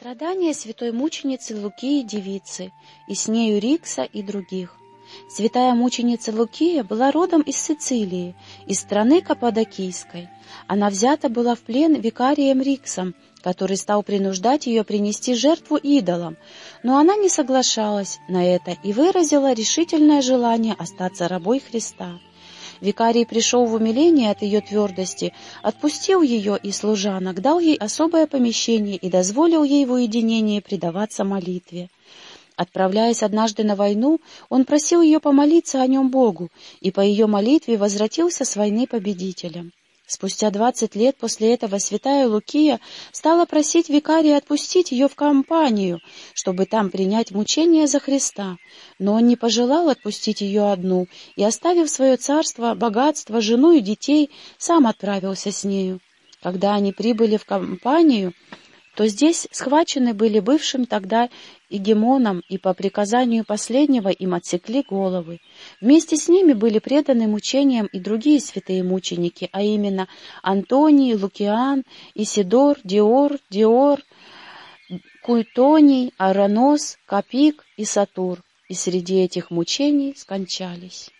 Страдания святой мученицы Лукии девицы, и с нею Рикса и других. Святая мученица Лукия была родом из Сицилии, из страны Каппадокийской. Она взята была в плен викарием Риксом, который стал принуждать ее принести жертву идолам, но она не соглашалась на это и выразила решительное желание остаться рабой Христа. Викарий пришел в умиление от ее твердости, отпустил ее и служанок, дал ей особое помещение и дозволил ей в уединении предаваться молитве. Отправляясь однажды на войну, он просил ее помолиться о нем Богу, и по ее молитве возвратился с войны победителем. Спустя двадцать лет после этого святая Лукия стала просить викария отпустить ее в компанию, чтобы там принять мучения за Христа. Но он не пожелал отпустить ее одну и, оставив свое царство, богатство, жену и детей, сам отправился с нею. Когда они прибыли в компанию, то здесь схвачены были бывшим тогда Игемоном, и по приказанию последнего им отсекли головы. Вместе с ними были преданы мучениям и другие святые мученики, а именно Антоний, Лукиан, Исидор, Диор, Диор, Куйтоний, Аранос, Капик и Сатур, и среди этих мучений скончались.